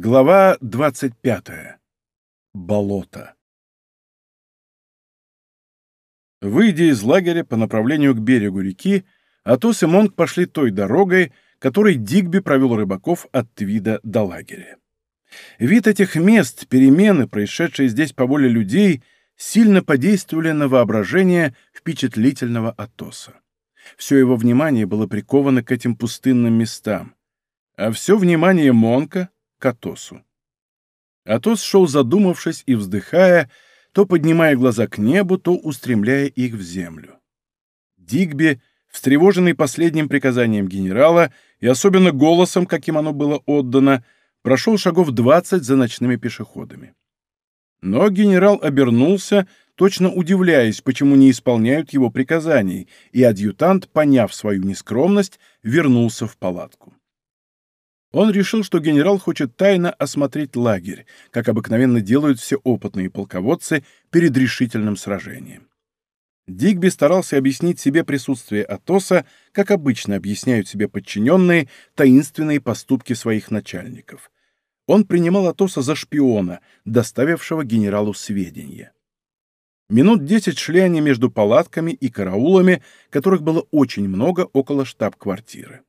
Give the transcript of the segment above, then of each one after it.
Глава 25. Болото. Выйдя из лагеря по направлению к берегу реки, Атос и Монг пошли той дорогой, которой Дигби провел рыбаков от Твида до лагеря. Вид этих мест, перемены, происшедшие здесь по воле людей, сильно подействовали на воображение впечатлительного Атоса. Все его внимание было приковано к этим пустынным местам, а все внимание Монка — к Атосу. Атос шел задумавшись и вздыхая, то поднимая глаза к небу, то устремляя их в землю. Дигби, встревоженный последним приказанием генерала и особенно голосом, каким оно было отдано, прошел шагов двадцать за ночными пешеходами. Но генерал обернулся, точно удивляясь, почему не исполняют его приказаний, и адъютант, поняв свою нескромность, вернулся в палатку. Он решил, что генерал хочет тайно осмотреть лагерь, как обыкновенно делают все опытные полководцы перед решительным сражением. Дигби старался объяснить себе присутствие Атоса, как обычно объясняют себе подчиненные таинственные поступки своих начальников. Он принимал Атоса за шпиона, доставившего генералу сведения. Минут десять шли они между палатками и караулами, которых было очень много около штаб-квартиры.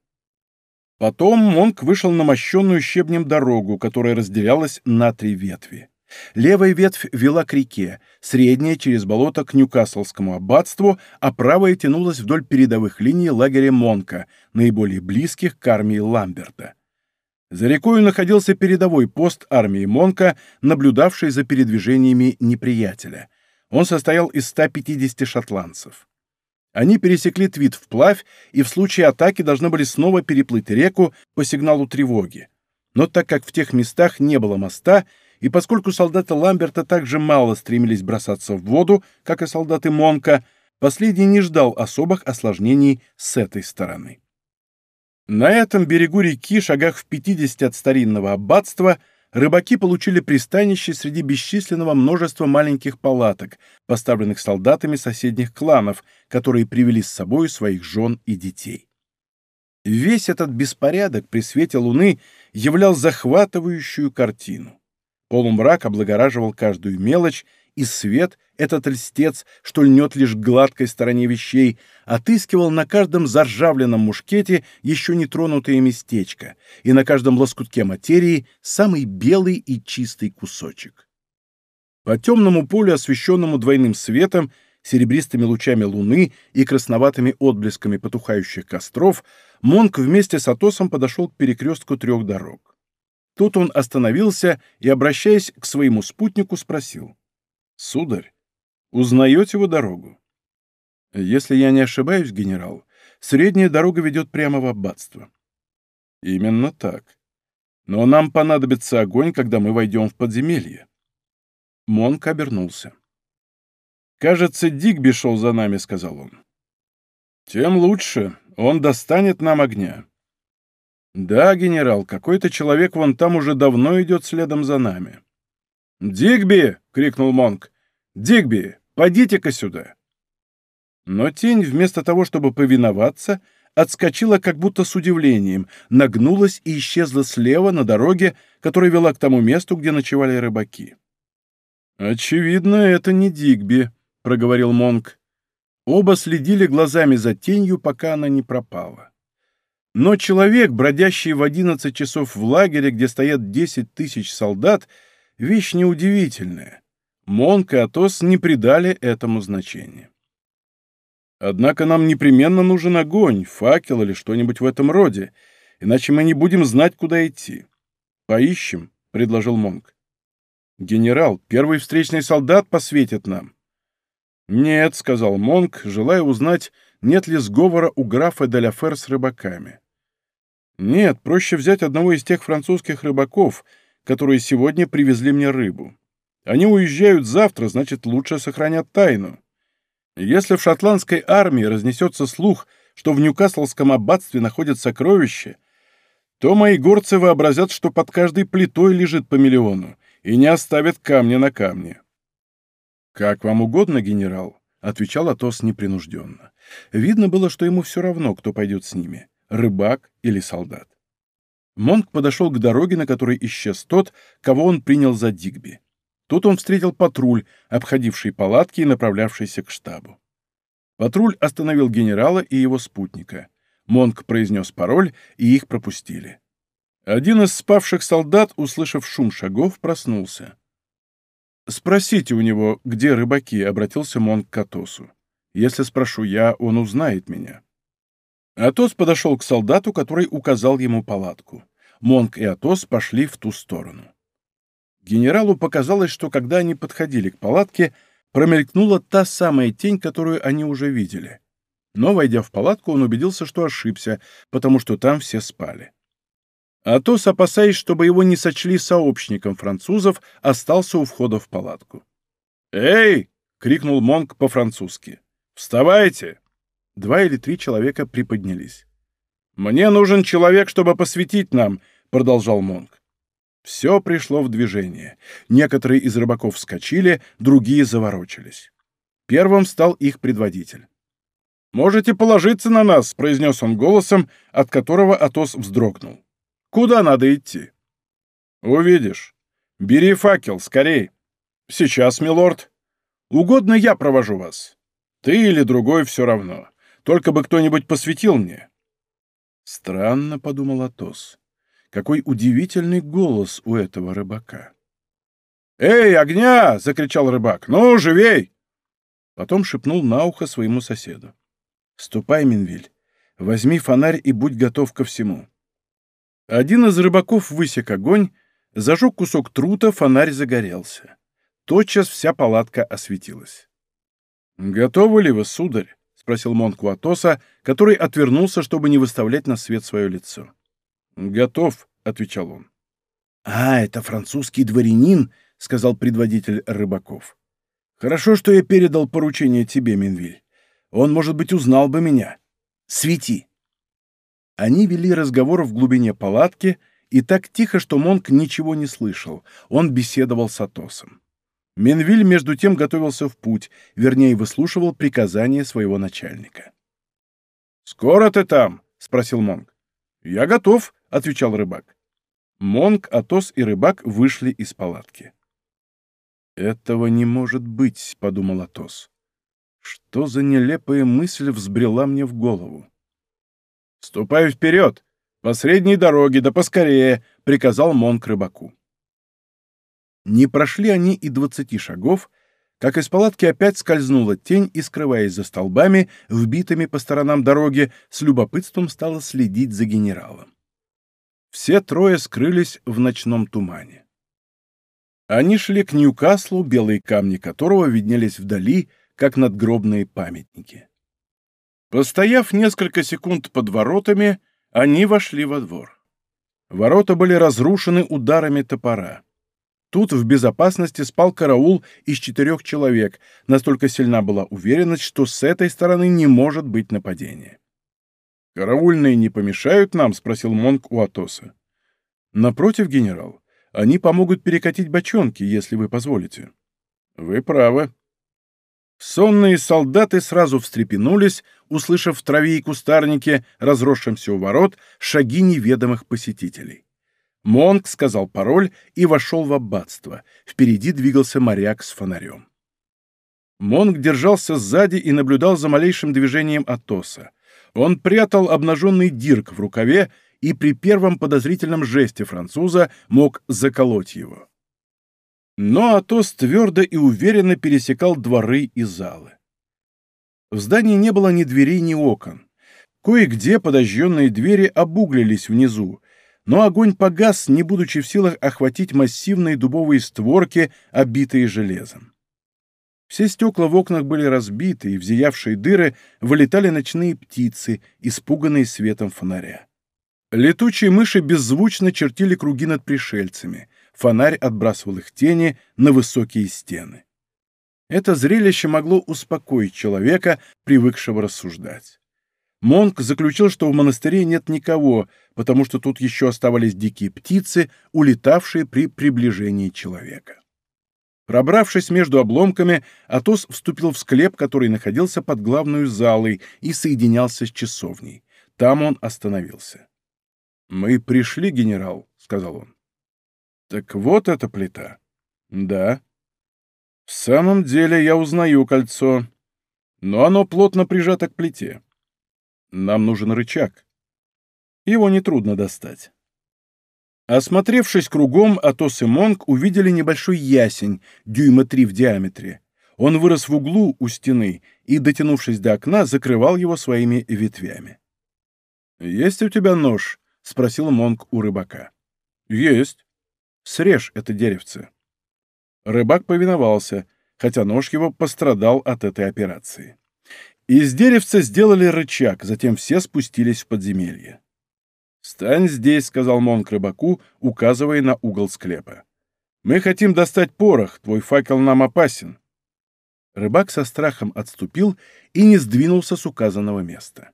Потом Монк вышел на мощенную щебнем дорогу, которая разделялась на три ветви. Левая ветвь вела к реке, средняя — через болото к Ньюкаслскому аббатству, а правая тянулась вдоль передовых линий лагеря Монка, наиболее близких к армии Ламберта. За рекою находился передовой пост армии Монка, наблюдавший за передвижениями неприятеля. Он состоял из 150 шотландцев. Они пересекли Твит вплавь и в случае атаки должны были снова переплыть реку по сигналу тревоги. Но так как в тех местах не было моста, и поскольку солдаты Ламберта так же мало стремились бросаться в воду, как и солдаты Монка, последний не ждал особых осложнений с этой стороны. На этом берегу реки, шагах в 50 от старинного аббатства, рыбаки получили пристанище среди бесчисленного множества маленьких палаток, поставленных солдатами соседних кланов, которые привели с собой своих жен и детей. Весь этот беспорядок при свете луны являл захватывающую картину. Полумрак облагораживал каждую мелочь, и свет, этот льстец, что льнет лишь к гладкой стороне вещей, отыскивал на каждом заржавленном мушкете еще не тронутое местечко, и на каждом лоскутке материи самый белый и чистый кусочек. По темному полю, освещенному двойным светом, серебристыми лучами луны и красноватыми отблесками потухающих костров, Монк вместе с Атосом подошел к перекрестку трех дорог. Тут он остановился и, обращаясь к своему спутнику, спросил. «Сударь, узнаете вы дорогу?» «Если я не ошибаюсь, генерал, средняя дорога ведет прямо в аббатство». «Именно так. Но нам понадобится огонь, когда мы войдем в подземелье». Монк обернулся. «Кажется, Дигби шел за нами», — сказал он. «Тем лучше. Он достанет нам огня». «Да, генерал, какой-то человек вон там уже давно идет следом за нами». «Дигби!» — крикнул Монк. «Дигби, подите-ка сюда!» Но тень, вместо того, чтобы повиноваться, отскочила как будто с удивлением, нагнулась и исчезла слева на дороге, которая вела к тому месту, где ночевали рыбаки. «Очевидно, это не Дигби», — проговорил Монк. Оба следили глазами за тенью, пока она не пропала. Но человек, бродящий в одиннадцать часов в лагере, где стоят десять тысяч солдат, — Вещь неудивительная. Монк и Атос не придали этому значения. Однако нам непременно нужен огонь, факел или что-нибудь в этом роде, иначе мы не будем знать, куда идти. Поищем, — предложил Монк. Генерал, первый встречный солдат посветит нам. Нет, — сказал Монк, желая узнать, нет ли сговора у графа Деляфер с рыбаками. Нет, проще взять одного из тех французских рыбаков — которые сегодня привезли мне рыбу. Они уезжают завтра, значит, лучше сохранят тайну. Если в шотландской армии разнесется слух, что в Ньюкаслском аббатстве находят сокровища, то мои горцы вообразят, что под каждой плитой лежит по миллиону, и не оставят камня на камне. «Как вам угодно, генерал», — отвечал Атос непринужденно. Видно было, что ему все равно, кто пойдет с ними — рыбак или солдат. Монк подошел к дороге, на которой исчез тот, кого он принял за Дигби. Тут он встретил патруль, обходивший палатки и направлявшийся к штабу. Патруль остановил генерала и его спутника. Монк произнес пароль, и их пропустили. Один из спавших солдат, услышав шум шагов, проснулся. «Спросите у него, где рыбаки», — обратился Монк к Атосу. «Если спрошу я, он узнает меня». Атос подошел к солдату, который указал ему палатку. Монк и Атос пошли в ту сторону. Генералу показалось, что когда они подходили к палатке, промелькнула та самая тень, которую они уже видели. Но, войдя в палатку, он убедился, что ошибся, потому что там все спали. Атос, опасаясь, чтобы его не сочли сообщником французов, остался у входа в палатку. «Эй!» — крикнул Монк по-французски. «Вставайте!» Два или три человека приподнялись. «Мне нужен человек, чтобы посветить нам», — продолжал Монк. Все пришло в движение. Некоторые из рыбаков вскочили, другие заворочились. Первым стал их предводитель. «Можете положиться на нас», — произнес он голосом, от которого Атос вздрогнул. «Куда надо идти?» «Увидишь. Бери факел, скорей». «Сейчас, милорд. Угодно я провожу вас. Ты или другой все равно. Только бы кто-нибудь посветил мне». «Странно», — подумал Атос. «Какой удивительный голос у этого рыбака». «Эй, огня!» — закричал рыбак. «Ну, живей!» Потом шепнул на ухо своему соседу. «Ступай, Минвиль, возьми фонарь и будь готов ко всему». Один из рыбаков высек огонь, зажег кусок трута, фонарь загорелся. Тотчас вся палатка осветилась. «Готовы ли вы, сударь?» спросил Монк Атоса, который отвернулся, чтобы не выставлять на свет свое лицо. «Готов», — отвечал он. «А, это французский дворянин», — сказал предводитель рыбаков. «Хорошо, что я передал поручение тебе, Минвиль. Он, может быть, узнал бы меня. Свети!» Они вели разговор в глубине палатки, и так тихо, что Монк ничего не слышал. Он беседовал с Атосом. Менвиль, между тем, готовился в путь, вернее, выслушивал приказания своего начальника. «Скоро ты там?» — спросил Монг. «Я готов», — отвечал рыбак. Монг, Атос и рыбак вышли из палатки. «Этого не может быть», — подумал Атос. «Что за нелепая мысль взбрела мне в голову?» «Ступай вперед! По средней дороге, да поскорее!» — приказал Монг рыбаку. Не прошли они и двадцати шагов, как из палатки опять скользнула тень и, скрываясь за столбами, вбитыми по сторонам дороги, с любопытством стала следить за генералом. Все трое скрылись в ночном тумане. Они шли к Ньюкаслу, белые камни которого виднелись вдали, как надгробные памятники. Постояв несколько секунд под воротами, они вошли во двор. Ворота были разрушены ударами топора. Тут в безопасности спал караул из четырех человек, настолько сильна была уверенность, что с этой стороны не может быть нападения. «Караульные не помешают нам?» — спросил Монк у Атоса. «Напротив, генерал, они помогут перекатить бочонки, если вы позволите». «Вы правы». Сонные солдаты сразу встрепенулись, услышав в траве и кустарнике, разросшемся у ворот, шаги неведомых посетителей. Монк сказал пароль и вошел в аббатство. Впереди двигался моряк с фонарем. Монк держался сзади и наблюдал за малейшим движением Атоса. Он прятал обнаженный дирк в рукаве и при первом подозрительном жесте француза мог заколоть его. Но Атос твердо и уверенно пересекал дворы и залы. В здании не было ни дверей, ни окон. Кое-где подожженные двери обуглились внизу, но огонь погас, не будучи в силах охватить массивные дубовые створки, обитые железом. Все стекла в окнах были разбиты, и в зиявшие дыры вылетали ночные птицы, испуганные светом фонаря. Летучие мыши беззвучно чертили круги над пришельцами, фонарь отбрасывал их тени на высокие стены. Это зрелище могло успокоить человека, привыкшего рассуждать. Монк заключил, что в монастыре нет никого, потому что тут еще оставались дикие птицы, улетавшие при приближении человека. Пробравшись между обломками, Атос вступил в склеп, который находился под главной залой и соединялся с часовней. Там он остановился. «Мы пришли, генерал», — сказал он. «Так вот эта плита». «Да». «В самом деле я узнаю кольцо, но оно плотно прижато к плите. Нам нужен рычаг. Его нетрудно достать». Осмотревшись кругом, Атос и Монг увидели небольшой ясень, дюйма три в диаметре. Он вырос в углу у стены и, дотянувшись до окна, закрывал его своими ветвями. «Есть у тебя нож?» — спросил Монг у рыбака. «Есть. Срежь это деревце». Рыбак повиновался, хотя нож его пострадал от этой операции. Из деревца сделали рычаг, затем все спустились в подземелье. «Стань здесь», — сказал Монг рыбаку, указывая на угол склепа. «Мы хотим достать порох, твой факел нам опасен». Рыбак со страхом отступил и не сдвинулся с указанного места.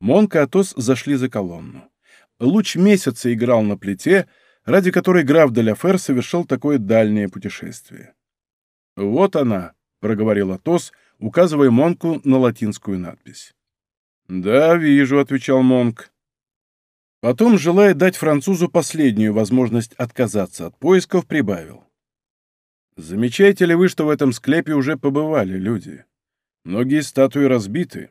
Монк и Атос зашли за колонну. Луч месяца играл на плите, ради которой граф де Ляфер совершил такое дальнее путешествие. «Вот она», — проговорил Атос, указывая Монку на латинскую надпись. «Да, вижу», — отвечал Монк. Потом, желая дать французу последнюю возможность отказаться от поисков, прибавил. «Замечаете ли вы, что в этом склепе уже побывали люди? Многие статуи разбиты.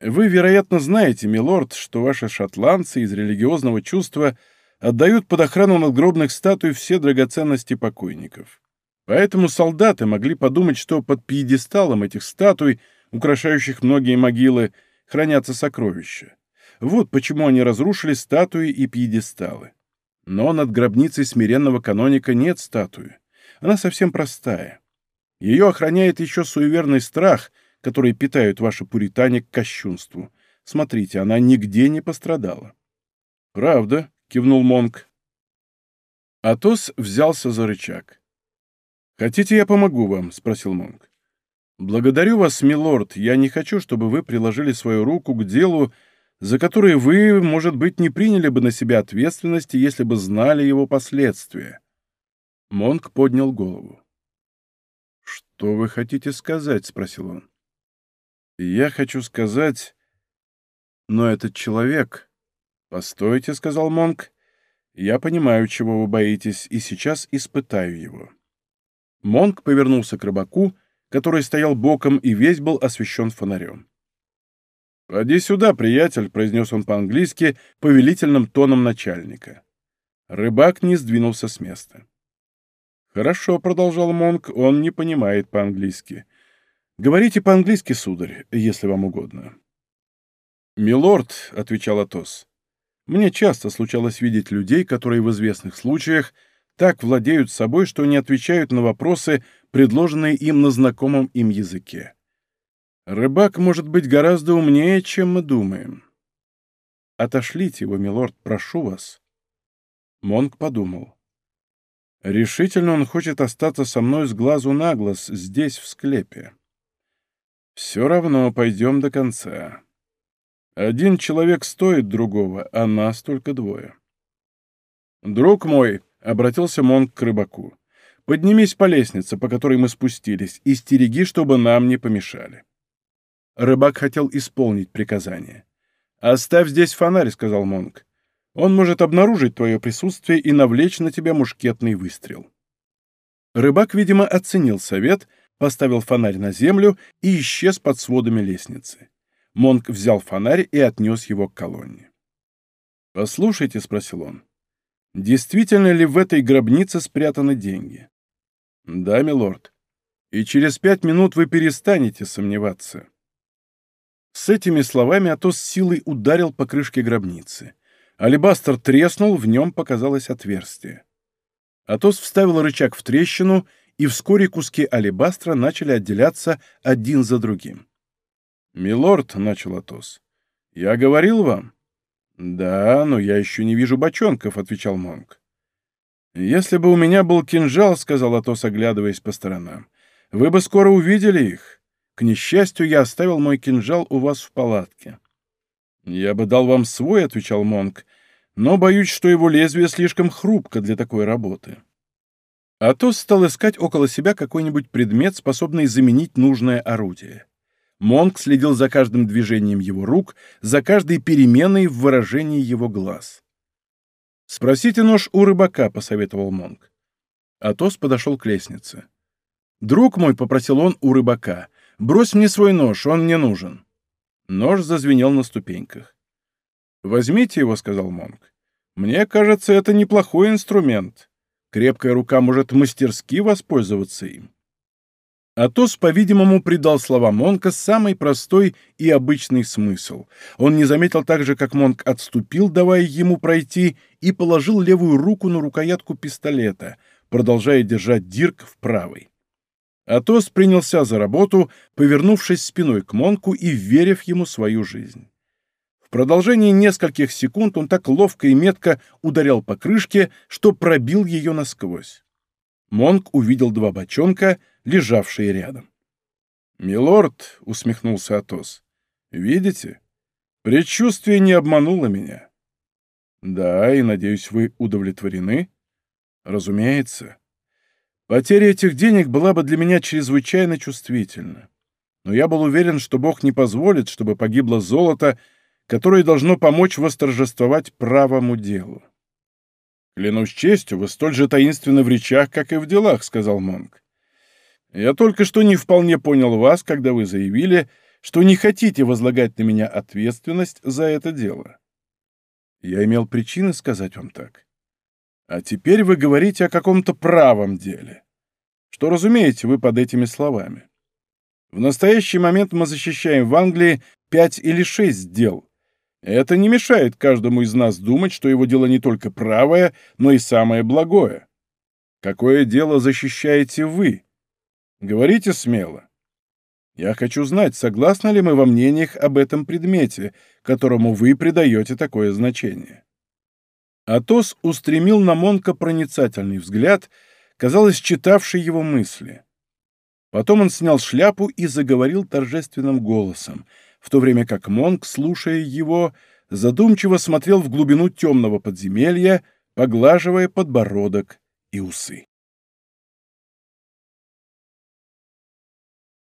Вы, вероятно, знаете, милорд, что ваши шотландцы из религиозного чувства отдают под охрану надгробных статуй все драгоценности покойников. Поэтому солдаты могли подумать, что под пьедесталом этих статуй, украшающих многие могилы, хранятся сокровища. Вот почему они разрушили статуи и пьедесталы. Но над гробницей смиренного каноника нет статуи. Она совсем простая. Ее охраняет еще суеверный страх — которые питают ваши пуритане к кощунству. Смотрите, она нигде не пострадала. «Правда», — кивнул Монк. Атос взялся за рычаг. «Хотите, я помогу вам?» — спросил Монк. «Благодарю вас, милорд. Я не хочу, чтобы вы приложили свою руку к делу, за которое вы, может быть, не приняли бы на себя ответственности, если бы знали его последствия». Монк поднял голову. «Что вы хотите сказать?» — спросил он. Я хочу сказать... Но этот человек... Постойте, — сказал Монк. Я понимаю, чего вы боитесь, и сейчас испытаю его. Монк повернулся к рыбаку, который стоял боком и весь был освещен фонарем. «Поди сюда, приятель», — произнес он по-английски повелительным тоном начальника. Рыбак не сдвинулся с места. «Хорошо», — продолжал Монк, — «он не понимает по-английски. «Говорите по-английски, сударь, если вам угодно». «Милорд», — отвечал Атос, — «мне часто случалось видеть людей, которые в известных случаях так владеют собой, что не отвечают на вопросы, предложенные им на знакомом им языке. Рыбак может быть гораздо умнее, чем мы думаем. Отошлите его, милорд, прошу вас». Монк подумал. Решительно он хочет остаться со мной с глазу на глаз здесь, в склепе. Все равно пойдем до конца. Один человек стоит другого, а нас только двое. «Друг мой», — обратился Монк к рыбаку, — «поднимись по лестнице, по которой мы спустились, и стереги, чтобы нам не помешали». Рыбак хотел исполнить приказание. «Оставь здесь фонарь», — сказал Монк. «Он может обнаружить твое присутствие и навлечь на тебя мушкетный выстрел». Рыбак, видимо, оценил совет — поставил фонарь на землю и исчез под сводами лестницы. Монк взял фонарь и отнес его к колонне. «Послушайте», — спросил он, — «действительно ли в этой гробнице спрятаны деньги?» «Да, милорд. И через пять минут вы перестанете сомневаться». С этими словами Атос силой ударил по крышке гробницы. Алибастер треснул, в нем показалось отверстие. Атос вставил рычаг в трещину и вскоре куски алебастра начали отделяться один за другим. «Милорд», — начал Атос, — «я говорил вам». «Да, но я еще не вижу бочонков», — отвечал Монг. «Если бы у меня был кинжал», — сказал Атос, оглядываясь по сторонам, — «вы бы скоро увидели их. К несчастью, я оставил мой кинжал у вас в палатке». «Я бы дал вам свой», — отвечал Монг, — «но боюсь, что его лезвие слишком хрупко для такой работы». Атос стал искать около себя какой-нибудь предмет, способный заменить нужное орудие. Монк следил за каждым движением его рук, за каждой переменой в выражении его глаз. «Спросите нож у рыбака», — посоветовал Монк. Атос подошел к лестнице. «Друг мой», — попросил он у рыбака, — «брось мне свой нож, он мне нужен». Нож зазвенел на ступеньках. «Возьмите его», — сказал Монк. «Мне кажется, это неплохой инструмент. Крепкая рука может мастерски воспользоваться им». Атос, по-видимому, придал словам Монка самый простой и обычный смысл. Он не заметил также, как Монк отступил, давая ему пройти, и положил левую руку на рукоятку пистолета, продолжая держать Дирк в правой. Атос принялся за работу, повернувшись спиной к Монку и верив ему свою жизнь. В продолжении нескольких секунд он так ловко и метко ударял по крышке, что пробил ее насквозь. Монк увидел два бочонка, лежавшие рядом. «Милорд», — усмехнулся Атос, — «видите? Предчувствие не обмануло меня». «Да, и, надеюсь, вы удовлетворены?» «Разумеется. Потеря этих денег была бы для меня чрезвычайно чувствительна. Но я был уверен, что Бог не позволит, чтобы погибло золото, которое должно помочь восторжествовать правому делу. «Клянусь честью, вы столь же таинственны в речах, как и в делах», — сказал Монг. «Я только что не вполне понял вас, когда вы заявили, что не хотите возлагать на меня ответственность за это дело. Я имел причины сказать вам так. А теперь вы говорите о каком-то правом деле. Что разумеете вы под этими словами? В настоящий момент мы защищаем в Англии пять или шесть дел, это не мешает каждому из нас думать, что его дело не только правое, но и самое благое. Какое дело защищаете вы? Говорите смело. Я хочу знать, согласны ли мы во мнениях об этом предмете, которому вы придаете такое значение. Атос устремил на Монка проницательный взгляд, казалось, читавший его мысли. Потом он снял шляпу и заговорил торжественным голосом — в то время как Монк, слушая его, задумчиво смотрел в глубину темного подземелья, поглаживая подбородок и усы.